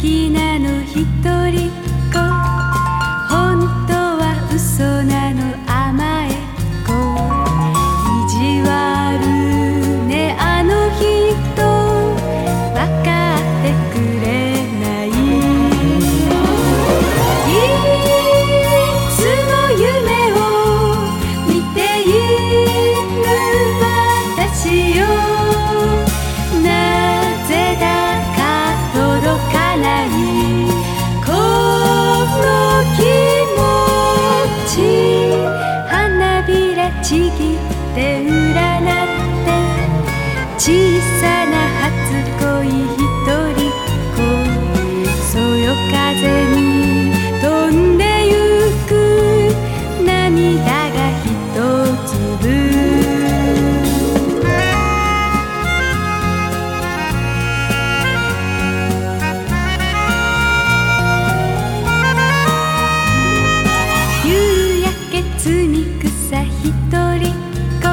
きなの人ちぎって占ってちぎだれか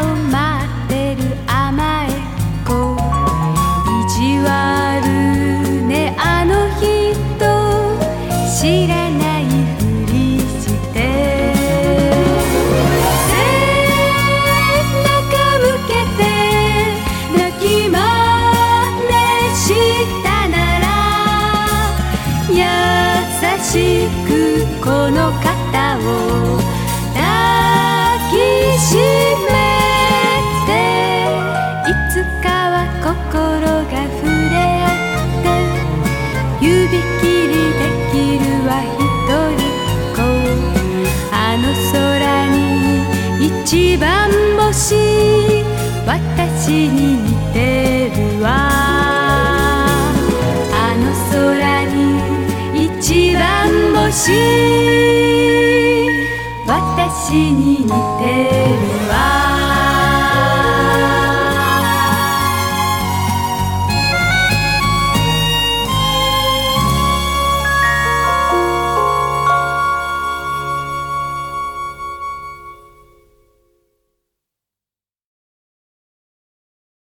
をまってる甘えいじわるねあの人。しれないふりして。せなかむけてなきまねしたなら優しくこの肩抱きしめていつかは心が触れ合って指切りできるは一人っ子あの空に一番星私に似てるわ。あの空に一番星私に似てるわ